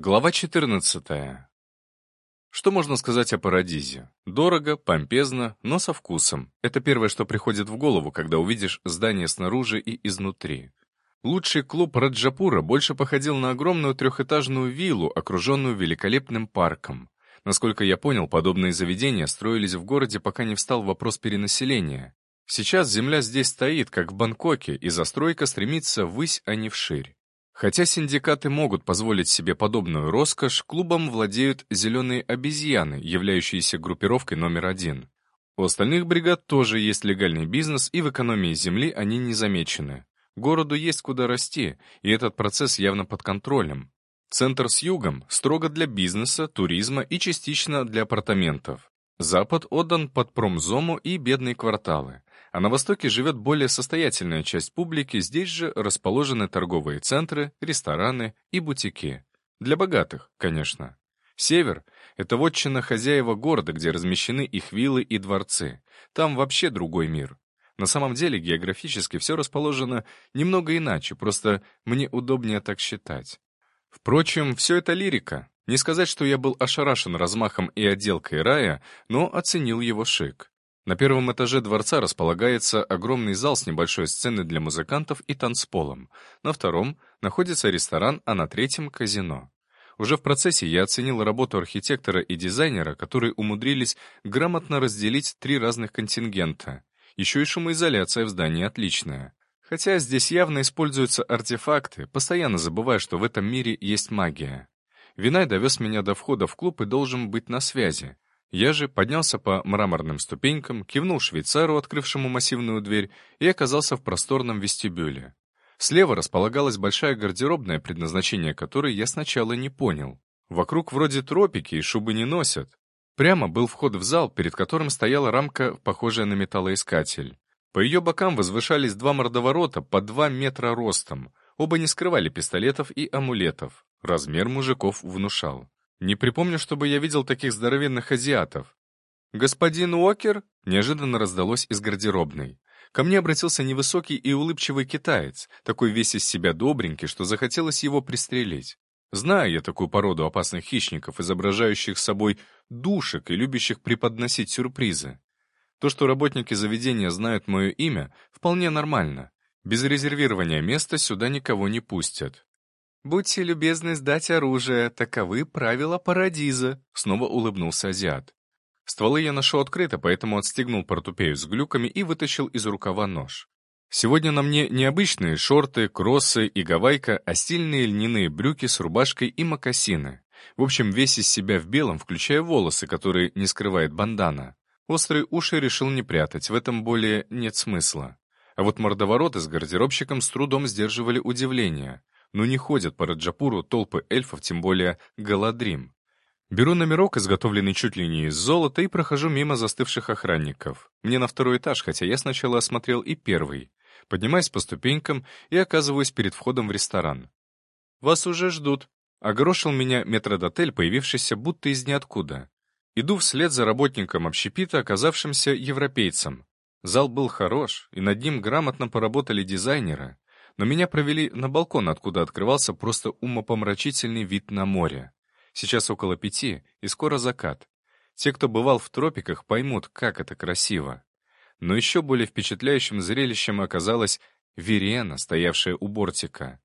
Глава 14. Что можно сказать о Парадизе? Дорого, помпезно, но со вкусом. Это первое, что приходит в голову, когда увидишь здание снаружи и изнутри. Лучший клуб Раджапура больше походил на огромную трехэтажную виллу, окруженную великолепным парком. Насколько я понял, подобные заведения строились в городе, пока не встал вопрос перенаселения. Сейчас земля здесь стоит, как в Бангкоке, и застройка стремится ввысь, а не вширь. Хотя синдикаты могут позволить себе подобную роскошь, клубом владеют зеленые обезьяны, являющиеся группировкой номер один. У остальных бригад тоже есть легальный бизнес, и в экономии земли они не замечены. Городу есть куда расти, и этот процесс явно под контролем. Центр с югом строго для бизнеса, туризма и частично для апартаментов. Запад отдан под промзому и бедные кварталы а на востоке живет более состоятельная часть публики, здесь же расположены торговые центры, рестораны и бутики. Для богатых, конечно. Север — это вотчина хозяева города, где размещены их виллы и дворцы. Там вообще другой мир. На самом деле географически все расположено немного иначе, просто мне удобнее так считать. Впрочем, все это лирика. Не сказать, что я был ошарашен размахом и отделкой рая, но оценил его шик. На первом этаже дворца располагается огромный зал с небольшой сценой для музыкантов и танцполом. На втором находится ресторан, а на третьем — казино. Уже в процессе я оценил работу архитектора и дизайнера, которые умудрились грамотно разделить три разных контингента. Еще и шумоизоляция в здании отличная. Хотя здесь явно используются артефакты, постоянно забывая, что в этом мире есть магия. Винай довез меня до входа в клуб и должен быть на связи. Я же поднялся по мраморным ступенькам, кивнул швейцару, открывшему массивную дверь, и оказался в просторном вестибюле. Слева располагалась большая гардеробная, предназначение которой я сначала не понял. Вокруг вроде тропики и шубы не носят. Прямо был вход в зал, перед которым стояла рамка, похожая на металлоискатель. По ее бокам возвышались два мордоворота по два метра ростом. Оба не скрывали пистолетов и амулетов. Размер мужиков внушал. Не припомню, чтобы я видел таких здоровенных азиатов. «Господин Уокер?» — неожиданно раздалось из гардеробной. Ко мне обратился невысокий и улыбчивый китаец, такой весь из себя добренький, что захотелось его пристрелить. Знаю я такую породу опасных хищников, изображающих собой душек и любящих преподносить сюрпризы. То, что работники заведения знают мое имя, вполне нормально. Без резервирования места сюда никого не пустят. «Будьте любезны сдать оружие, таковы правила Парадиза», — снова улыбнулся азиат. Стволы я нашел открыто, поэтому отстегнул портупею с глюками и вытащил из рукава нож. Сегодня на мне не обычные шорты, кроссы и гавайка, а стильные льняные брюки с рубашкой и мокасины. В общем, весь из себя в белом, включая волосы, которые не скрывает бандана. Острые уши решил не прятать, в этом более нет смысла. А вот мордовороты с гардеробщиком с трудом сдерживали удивление но не ходят по Раджапуру толпы эльфов, тем более Галадрим. Беру номерок, изготовленный чуть ли не из золота, и прохожу мимо застывших охранников. Мне на второй этаж, хотя я сначала осмотрел и первый. Поднимаюсь по ступенькам и оказываюсь перед входом в ресторан. «Вас уже ждут», — огорошил меня метродотель, появившийся будто из ниоткуда. Иду вслед за работником общепита, оказавшимся европейцем. Зал был хорош, и над ним грамотно поработали дизайнеры но меня провели на балкон, откуда открывался просто умопомрачительный вид на море. Сейчас около пяти, и скоро закат. Те, кто бывал в тропиках, поймут, как это красиво. Но еще более впечатляющим зрелищем оказалась Верена, стоявшая у бортика.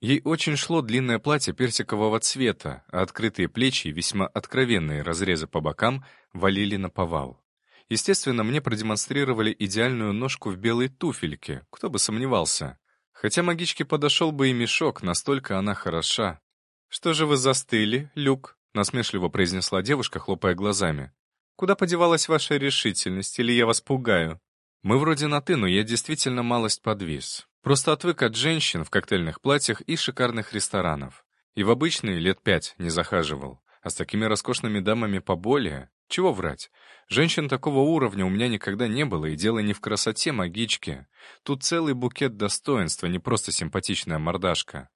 Ей очень шло длинное платье персикового цвета, а открытые плечи и весьма откровенные разрезы по бокам валили на повал. Естественно, мне продемонстрировали идеальную ножку в белой туфельке, кто бы сомневался. Хотя магичке подошел бы и мешок, настолько она хороша. «Что же вы застыли, Люк?» — насмешливо произнесла девушка, хлопая глазами. «Куда подевалась ваша решительность, или я вас пугаю?» «Мы вроде на «ты», но я действительно малость подвис. Просто отвык от женщин в коктейльных платьях и шикарных ресторанов. И в обычные лет пять не захаживал. А с такими роскошными дамами поболее. Чего врать? Женщин такого уровня у меня никогда не было, и дело не в красоте магички. Тут целый букет достоинства, не просто симпатичная мордашка.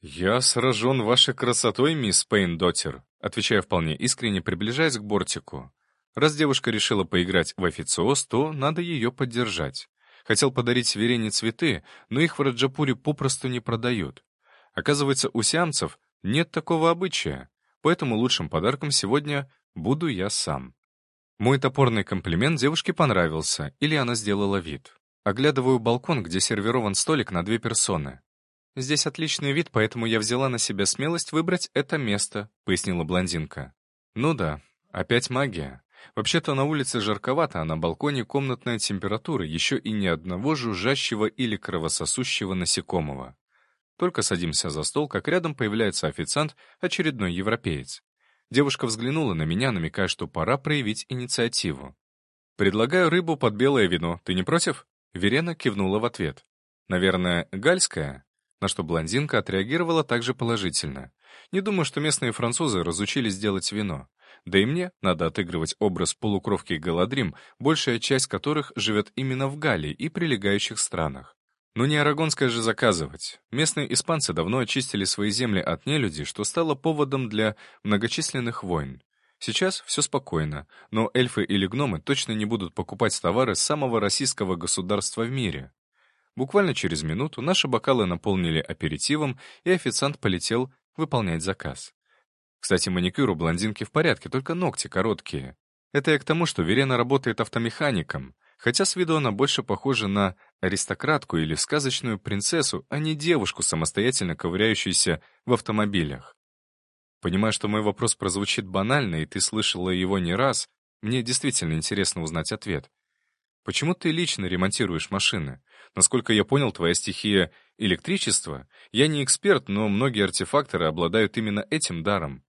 «Я сражен вашей красотой, мисс Пейндотер», отвечая вполне искренне, приближаясь к бортику. Раз девушка решила поиграть в официоз, то надо ее поддержать. Хотел подарить Верене цветы, но их в Раджапуре попросту не продают. Оказывается, у сиамцев Нет такого обычая, поэтому лучшим подарком сегодня буду я сам. Мой топорный комплимент девушке понравился, или она сделала вид. Оглядываю балкон, где сервирован столик на две персоны. «Здесь отличный вид, поэтому я взяла на себя смелость выбрать это место», — пояснила блондинка. «Ну да, опять магия. Вообще-то на улице жарковато, а на балконе комнатная температура, еще и ни одного жужжащего или кровососущего насекомого. Только садимся за стол, как рядом появляется официант, очередной европеец. Девушка взглянула на меня, намекая, что пора проявить инициативу. «Предлагаю рыбу под белое вино. Ты не против?» Верена кивнула в ответ. «Наверное, гальская?» На что блондинка отреагировала также положительно. Не думаю, что местные французы разучились делать вино. Да и мне надо отыгрывать образ полукровки Галадрим, большая часть которых живет именно в Галлии и прилегающих странах. Но не арагонское же заказывать. Местные испанцы давно очистили свои земли от нелюдей, что стало поводом для многочисленных войн. Сейчас все спокойно, но эльфы или гномы точно не будут покупать товары самого российского государства в мире. Буквально через минуту наши бокалы наполнили аперитивом, и официант полетел выполнять заказ. Кстати, маникюр у блондинки в порядке, только ногти короткие. Это я к тому, что Верена работает автомехаником, хотя с виду она больше похожа на аристократку или сказочную принцессу, а не девушку, самостоятельно ковыряющуюся в автомобилях. Понимая, что мой вопрос прозвучит банально, и ты слышала его не раз, мне действительно интересно узнать ответ. Почему ты лично ремонтируешь машины? Насколько я понял, твоя стихия — электричество. Я не эксперт, но многие артефакторы обладают именно этим даром.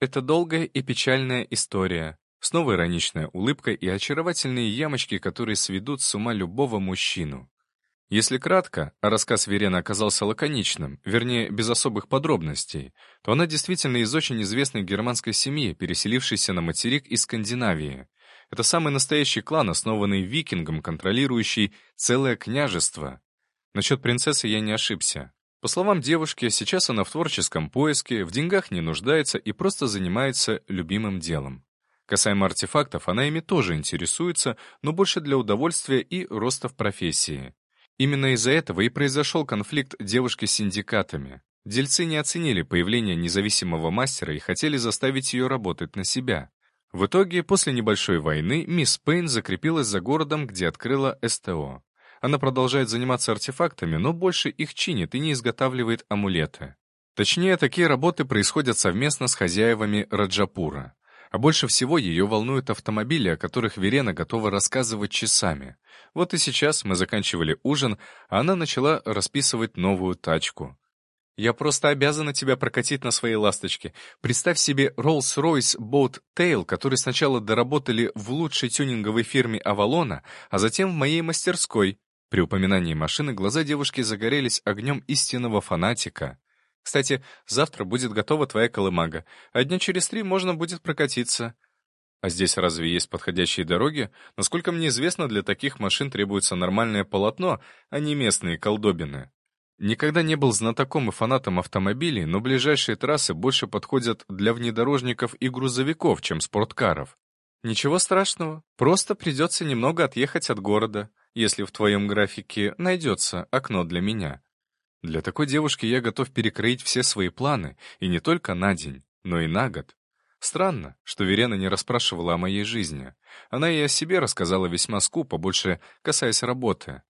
Это долгая и печальная история. Снова ироничная улыбка и очаровательные ямочки, которые сведут с ума любого мужчину. Если кратко, а рассказ Верена оказался лаконичным, вернее, без особых подробностей, то она действительно из очень известной германской семьи, переселившейся на материк из Скандинавии. Это самый настоящий клан, основанный викингом, контролирующий целое княжество. Насчет принцессы я не ошибся. По словам девушки, сейчас она в творческом поиске, в деньгах не нуждается и просто занимается любимым делом. Касаемо артефактов, она ими тоже интересуется, но больше для удовольствия и роста в профессии. Именно из-за этого и произошел конфликт девушки с синдикатами. Дельцы не оценили появление независимого мастера и хотели заставить ее работать на себя. В итоге, после небольшой войны, мисс Пейн закрепилась за городом, где открыла СТО. Она продолжает заниматься артефактами, но больше их чинит и не изготавливает амулеты. Точнее, такие работы происходят совместно с хозяевами Раджапура. А больше всего ее волнуют автомобили, о которых Верена готова рассказывать часами. Вот и сейчас мы заканчивали ужин, а она начала расписывать новую тачку. «Я просто обязана тебя прокатить на своей ласточке. Представь себе Rolls-Royce Boat Tail, который сначала доработали в лучшей тюнинговой фирме Авалона, а затем в моей мастерской». При упоминании машины глаза девушки загорелись огнем истинного фанатика. Кстати, завтра будет готова твоя колымага, а дня через три можно будет прокатиться. А здесь разве есть подходящие дороги? Насколько мне известно, для таких машин требуется нормальное полотно, а не местные колдобины. Никогда не был знатоком и фанатом автомобилей, но ближайшие трассы больше подходят для внедорожников и грузовиков, чем спорткаров. Ничего страшного, просто придется немного отъехать от города, если в твоем графике найдется окно для меня. Для такой девушки я готов перекроить все свои планы, и не только на день, но и на год. Странно, что Верена не расспрашивала о моей жизни. Она и о себе рассказала весьма скупо, больше касаясь работы.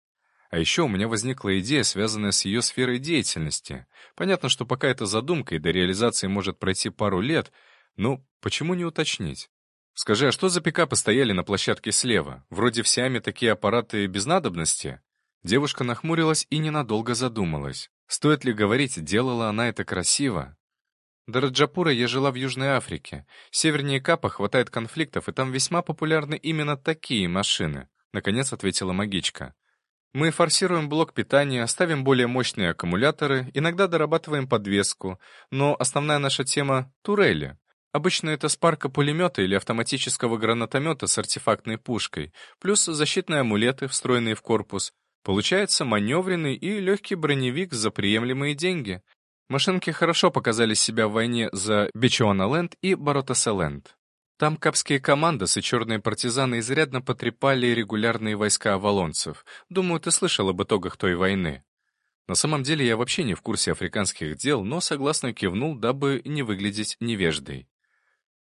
А еще у меня возникла идея, связанная с ее сферой деятельности. Понятно, что пока это задумка, и до реализации может пройти пару лет, но почему не уточнить? Скажи, а что за пикапы стояли на площадке слева? Вроде в Сиаме такие аппараты без надобности? Девушка нахмурилась и ненадолго задумалась. Стоит ли говорить, делала она это красиво? До Раджапура я жила в Южной Африке. Севернее Капа хватает конфликтов, и там весьма популярны именно такие машины, наконец ответила магичка. Мы форсируем блок питания, ставим более мощные аккумуляторы, иногда дорабатываем подвеску, но основная наша тема — турели. Обычно это спарка пулемета или автоматического гранатомета с артефактной пушкой, плюс защитные амулеты, встроенные в корпус, Получается маневренный и легкий броневик за приемлемые деньги. Машинки хорошо показали себя в войне за Бичуана-Ленд и Баротаса-Ленд. Там капские командосы черные партизаны изрядно потрепали регулярные войска авалонцев. Думаю, ты слышал об итогах той войны. На самом деле я вообще не в курсе африканских дел, но согласно кивнул, дабы не выглядеть невеждой.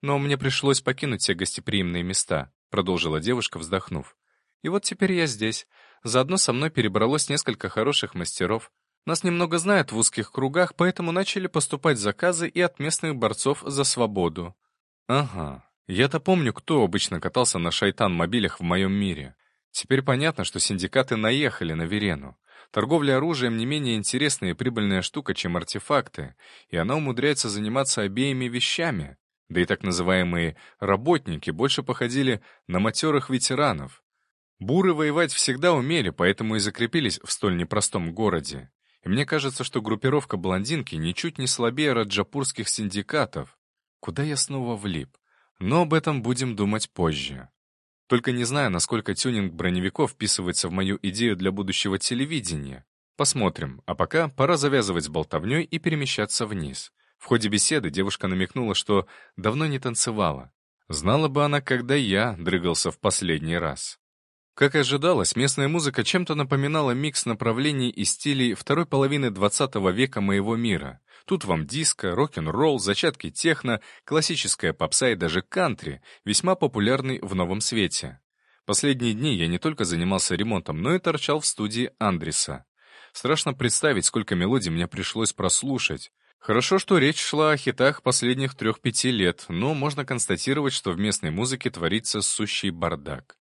«Но мне пришлось покинуть те гостеприимные места», — продолжила девушка, вздохнув. «И вот теперь я здесь. Заодно со мной перебралось несколько хороших мастеров. Нас немного знают в узких кругах, поэтому начали поступать заказы и от местных борцов за свободу». «Ага, я-то помню, кто обычно катался на шайтан-мобилях в моем мире. Теперь понятно, что синдикаты наехали на Верену. Торговля оружием не менее интересная и прибыльная штука, чем артефакты, и она умудряется заниматься обеими вещами. Да и так называемые «работники» больше походили на матерых ветеранов. Буры воевать всегда умели, поэтому и закрепились в столь непростом городе. И мне кажется, что группировка блондинки ничуть не слабее раджапурских синдикатов. Куда я снова влип? Но об этом будем думать позже. Только не знаю, насколько тюнинг броневиков вписывается в мою идею для будущего телевидения. Посмотрим, а пока пора завязывать с болтовней и перемещаться вниз. В ходе беседы девушка намекнула, что давно не танцевала. Знала бы она, когда я дрыгался в последний раз. Как и ожидалось, местная музыка чем-то напоминала микс направлений и стилей второй половины 20 века моего мира. Тут вам диско, рок-н-ролл, зачатки техно, классическая попса и даже кантри, весьма популярный в новом свете. Последние дни я не только занимался ремонтом, но и торчал в студии Андреса. Страшно представить, сколько мелодий мне пришлось прослушать. Хорошо, что речь шла о хитах последних трех-пяти лет, но можно констатировать, что в местной музыке творится сущий бардак.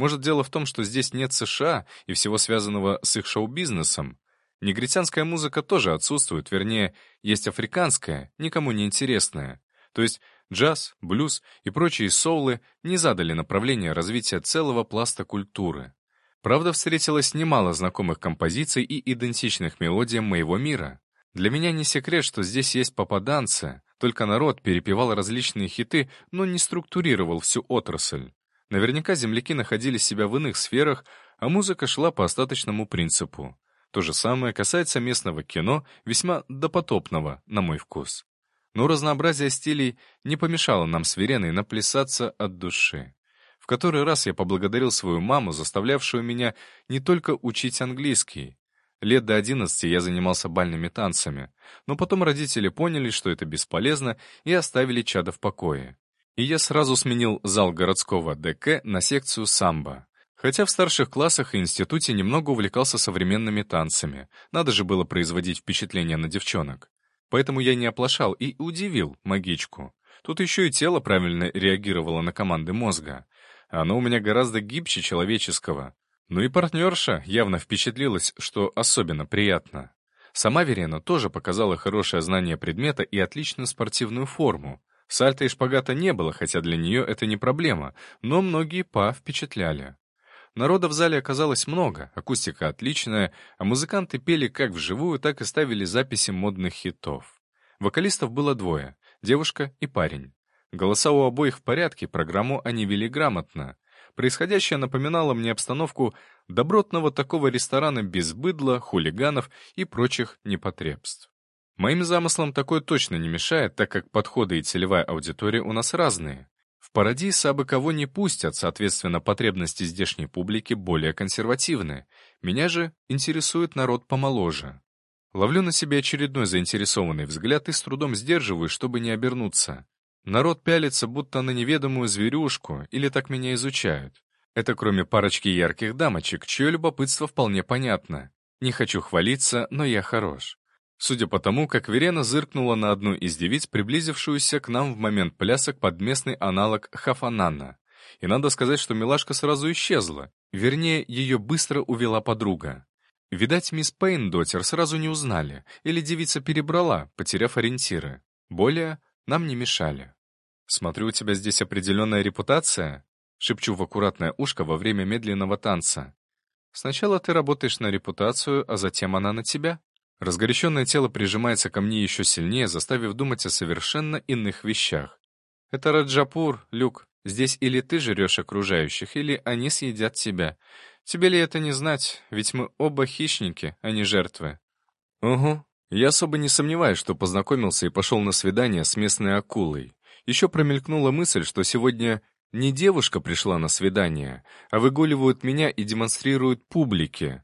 Может, дело в том, что здесь нет США и всего связанного с их шоу-бизнесом? Негритянская музыка тоже отсутствует, вернее, есть африканская, никому не интересная. То есть джаз, блюз и прочие соулы не задали направление развития целого пласта культуры. Правда, встретилось немало знакомых композиций и идентичных мелодиям моего мира. Для меня не секрет, что здесь есть попаданцы, только народ перепевал различные хиты, но не структурировал всю отрасль. Наверняка земляки находили себя в иных сферах, а музыка шла по остаточному принципу. То же самое касается местного кино, весьма допотопного, на мой вкус. Но разнообразие стилей не помешало нам с Вереной наплясаться от души. В который раз я поблагодарил свою маму, заставлявшую меня не только учить английский. Лет до одиннадцати я занимался бальными танцами, но потом родители поняли, что это бесполезно, и оставили чада в покое и я сразу сменил зал городского ДК на секцию самбо. Хотя в старших классах и институте немного увлекался современными танцами, надо же было производить впечатление на девчонок. Поэтому я не оплошал и удивил магичку. Тут еще и тело правильно реагировало на команды мозга. Оно у меня гораздо гибче человеческого. Ну и партнерша явно впечатлилась, что особенно приятно. Сама Верена тоже показала хорошее знание предмета и отличную спортивную форму. Сальто и шпагата не было, хотя для нее это не проблема, но многие па впечатляли. Народа в зале оказалось много, акустика отличная, а музыканты пели как вживую, так и ставили записи модных хитов. Вокалистов было двое — девушка и парень. Голоса у обоих в порядке, программу они вели грамотно. Происходящее напоминало мне обстановку добротного такого ресторана без быдла, хулиганов и прочих непотребств. Моим замыслам такое точно не мешает, так как подходы и целевая аудитория у нас разные. В Парадис абы кого не пустят, соответственно, потребности здешней публики более консервативны. Меня же интересует народ помоложе. Ловлю на себе очередной заинтересованный взгляд и с трудом сдерживаюсь, чтобы не обернуться. Народ пялится, будто на неведомую зверюшку, или так меня изучают. Это кроме парочки ярких дамочек, чье любопытство вполне понятно. Не хочу хвалиться, но я хорош. Судя по тому, как Верена зыркнула на одну из девиц, приблизившуюся к нам в момент плясок под местный аналог Хафанана. И надо сказать, что милашка сразу исчезла. Вернее, ее быстро увела подруга. Видать, мисс Пейндотер сразу не узнали, или девица перебрала, потеряв ориентиры. Более нам не мешали. «Смотрю, у тебя здесь определенная репутация?» Шепчу в аккуратное ушко во время медленного танца. «Сначала ты работаешь на репутацию, а затем она на тебя», Разгоряченное тело прижимается ко мне еще сильнее, заставив думать о совершенно иных вещах. «Это Раджапур, Люк. Здесь или ты жрешь окружающих, или они съедят тебя. Тебе ли это не знать? Ведь мы оба хищники, а не жертвы». «Угу. Я особо не сомневаюсь, что познакомился и пошел на свидание с местной акулой. Еще промелькнула мысль, что сегодня не девушка пришла на свидание, а выгуливают меня и демонстрируют публике.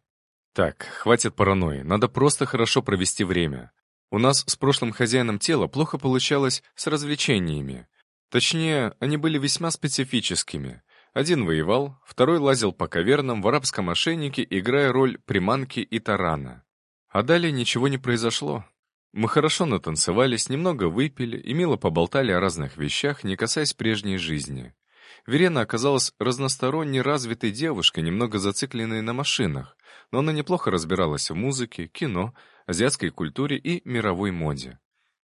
Так, хватит паранойи, надо просто хорошо провести время. У нас с прошлым хозяином тела плохо получалось с развлечениями. Точнее, они были весьма специфическими. Один воевал, второй лазил по кавернам в арабском мошеннике, играя роль приманки и тарана. А далее ничего не произошло. Мы хорошо натанцевались, немного выпили и мило поболтали о разных вещах, не касаясь прежней жизни. Верена оказалась разносторонне развитой девушкой, немного зацикленной на машинах, но она неплохо разбиралась в музыке, кино, азиатской культуре и мировой моде.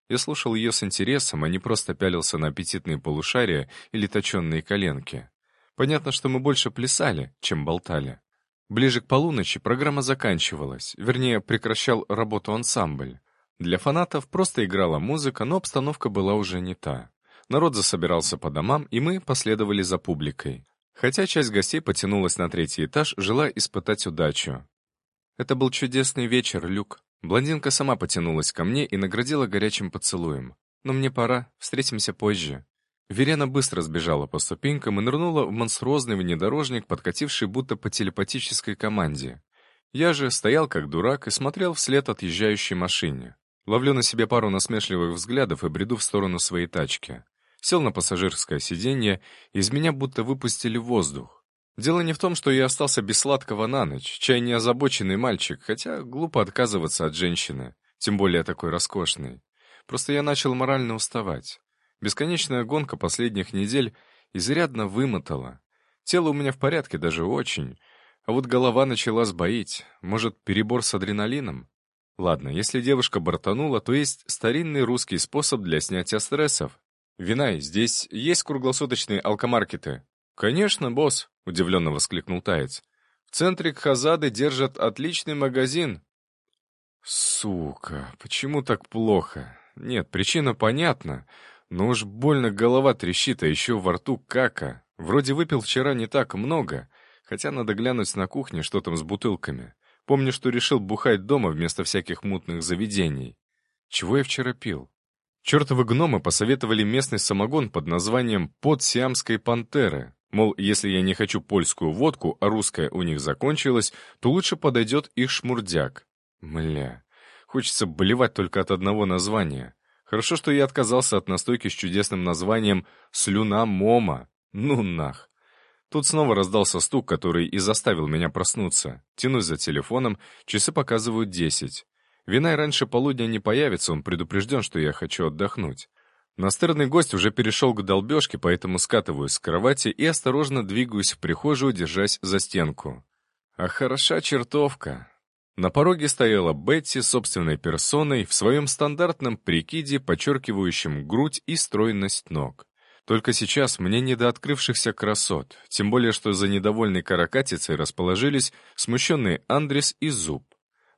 Я слушал ее с интересом, а не просто пялился на аппетитные полушария или точенные коленки. Понятно, что мы больше плясали, чем болтали. Ближе к полуночи программа заканчивалась, вернее, прекращал работу ансамбль. Для фанатов просто играла музыка, но обстановка была уже не та. Народ засобирался по домам, и мы последовали за публикой. Хотя часть гостей потянулась на третий этаж, желая испытать удачу. Это был чудесный вечер, Люк. Блондинка сама потянулась ко мне и наградила горячим поцелуем. Но мне пора, встретимся позже. Верена быстро сбежала по ступенькам и нырнула в монструозный внедорожник, подкативший будто по телепатической команде. Я же стоял как дурак и смотрел вслед отъезжающей машине. Ловлю на себе пару насмешливых взглядов и бреду в сторону своей тачки. Сел на пассажирское сиденье, из меня будто выпустили воздух. Дело не в том, что я остался без сладкого на ночь, чай не озабоченный мальчик, хотя глупо отказываться от женщины, тем более такой роскошной. Просто я начал морально уставать. Бесконечная гонка последних недель изрядно вымотала. Тело у меня в порядке, даже очень. А вот голова начала сбоить. Может, перебор с адреналином? Ладно, если девушка бортанула, то есть старинный русский способ для снятия стрессов. «Винай, здесь есть круглосуточные алкомаркеты?» «Конечно, босс», — удивленно воскликнул Таец. «В центре Кхазады держат отличный магазин». «Сука, почему так плохо? Нет, причина понятна. Но уж больно голова трещит, а еще во рту кака. Вроде выпил вчера не так много, хотя надо глянуть на кухне, что там с бутылками. Помню, что решил бухать дома вместо всяких мутных заведений. Чего я вчера пил? Чертовы гномы посоветовали местный самогон под названием «Под сиамской пантеры». Мол, если я не хочу польскую водку, а русская у них закончилась, то лучше подойдет их шмурдяк. Мля, хочется болевать только от одного названия. Хорошо, что я отказался от настойки с чудесным названием «Слюна Мома». Ну нах. Тут снова раздался стук, который и заставил меня проснуться. Тянусь за телефоном, часы показывают десять. Винай раньше полудня не появится, он предупрежден, что я хочу отдохнуть. Настырный гость уже перешел к долбежке, поэтому скатываюсь с кровати и осторожно двигаюсь в прихожую, держась за стенку. А хороша чертовка. На пороге стояла Бетти собственной персоной в своем стандартном прикиде, подчеркивающем грудь и стройность ног. Только сейчас мне не до открывшихся красот, тем более что за недовольной каракатицей расположились смущенные Андрес и Зуб.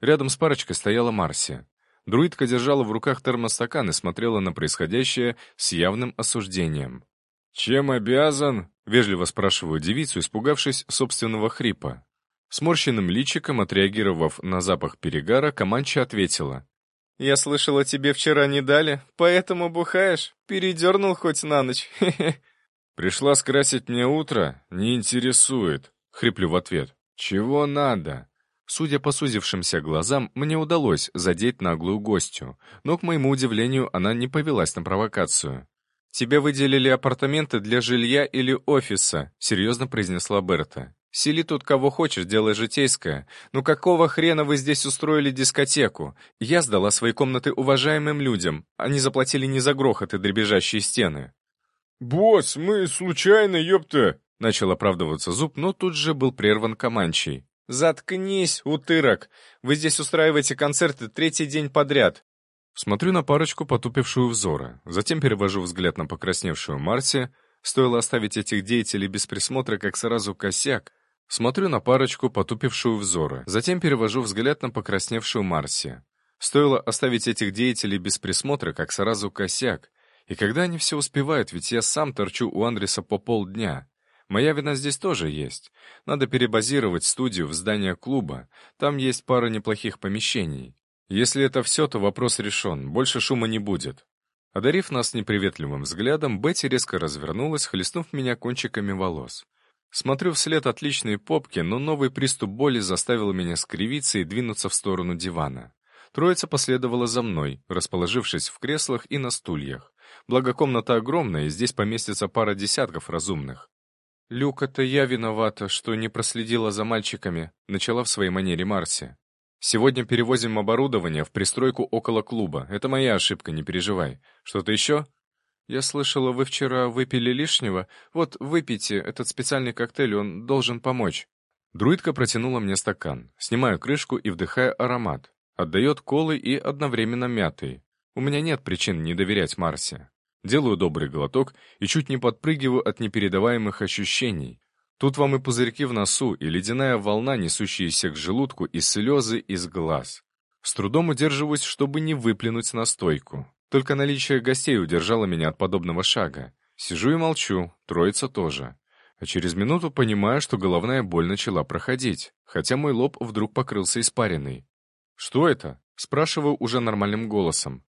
Рядом с парочкой стояла Марсия. Друидка держала в руках термостакан и смотрела на происходящее с явным осуждением. «Чем обязан?» — вежливо спрашиваю девицу, испугавшись собственного хрипа. Сморщенным личиком, отреагировав на запах перегара, Каманча ответила. «Я слышала, тебе вчера не дали, поэтому бухаешь. Передернул хоть на ночь. «Пришла скрасить мне утро? Не интересует», — хриплю в ответ. «Чего надо?» Судя по сузившимся глазам, мне удалось задеть наглую гостью, но, к моему удивлению, она не повелась на провокацию. «Тебе выделили апартаменты для жилья или офиса», — серьезно произнесла Берта. Сели тут кого хочешь, делай житейское. Ну какого хрена вы здесь устроили дискотеку? Я сдала свои комнаты уважаемым людям. Они заплатили не за грохот дребезжащие стены». «Босс, мы случайно, ёпта!» Начал оправдываться Зуб, но тут же был прерван Каманчей. «Заткнись, утырок! Вы здесь устраиваете концерты третий день подряд!» Смотрю на парочку, потупившую взоры. Затем перевожу взгляд на покрасневшую Марси. Стоило оставить этих деятелей без присмотра, как сразу косяк. Смотрю на парочку, потупившую взоры, затем перевожу взгляд на покрасневшую Марси. Стоило оставить этих деятелей без присмотра, как сразу косяк. И когда они все успевают, ведь я сам торчу у Андреса по полдня. Моя вина здесь тоже есть. Надо перебазировать студию в здание клуба. Там есть пара неплохих помещений. Если это все, то вопрос решен, больше шума не будет. Одарив нас неприветливым взглядом, Бетти резко развернулась, хлестнув меня кончиками волос. Смотрю вслед отличной попки, но новый приступ боли заставил меня скривиться и двинуться в сторону дивана. Троица последовала за мной, расположившись в креслах и на стульях. Благо комната огромная, и здесь поместится пара десятков разумных. «Люк, это я виновата, что не проследила за мальчиками», — начала в своей манере Марси. «Сегодня перевозим оборудование в пристройку около клуба. Это моя ошибка, не переживай. Что-то еще?» «Я слышала, вы вчера выпили лишнего. Вот, выпейте этот специальный коктейль, он должен помочь». Друидка протянула мне стакан. Снимаю крышку и вдыхаю аромат. Отдает колы и одновременно мятый. У меня нет причин не доверять Марсе. Делаю добрый глоток и чуть не подпрыгиваю от непередаваемых ощущений. Тут вам и пузырьки в носу, и ледяная волна, несущаяся к желудку, и слезы из глаз. С трудом удерживаюсь, чтобы не выплюнуть на стойку. Только наличие гостей удержало меня от подобного шага. Сижу и молчу, троица тоже. А через минуту понимаю, что головная боль начала проходить, хотя мой лоб вдруг покрылся испариной. «Что это?» — спрашиваю уже нормальным голосом.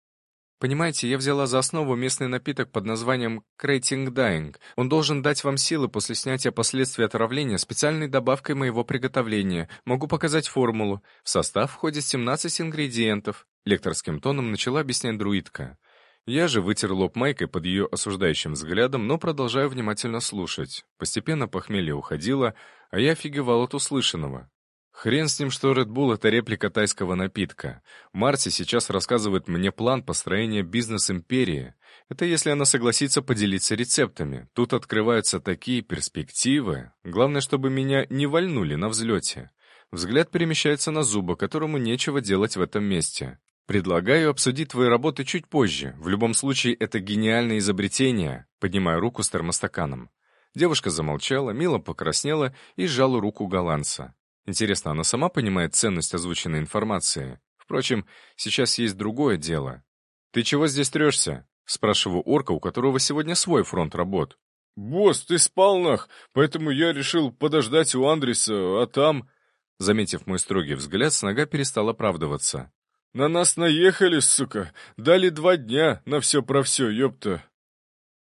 Понимаете, я взяла за основу местный напиток под названием Creating Dying. Он должен дать вам силы после снятия последствий отравления специальной добавкой моего приготовления. Могу показать формулу. В состав входит 17 ингредиентов. Лекторским тоном начала объяснять друидка. Я же вытер лоб майкой под ее осуждающим взглядом, но продолжаю внимательно слушать. Постепенно похмелье уходило, а я офигевал от услышанного. Хрен с ним, что Red Bull — это реплика тайского напитка. Марси сейчас рассказывает мне план построения бизнес-империи. Это если она согласится поделиться рецептами. Тут открываются такие перспективы. Главное, чтобы меня не вальнули на взлете. Взгляд перемещается на зуба, которому нечего делать в этом месте. Предлагаю обсудить твои работы чуть позже. В любом случае, это гениальное изобретение. Поднимаю руку с термостаканом. Девушка замолчала, мило покраснела и сжала руку голландца. Интересно, она сама понимает ценность озвученной информации? Впрочем, сейчас есть другое дело. «Ты чего здесь трешься?» — спрашиваю орка, у которого сегодня свой фронт работ. «Босс, ты спал нах, поэтому я решил подождать у Андреса, а там...» Заметив мой строгий взгляд, снога перестал оправдываться. «На нас наехали, сука! Дали два дня на все про все, ёпта!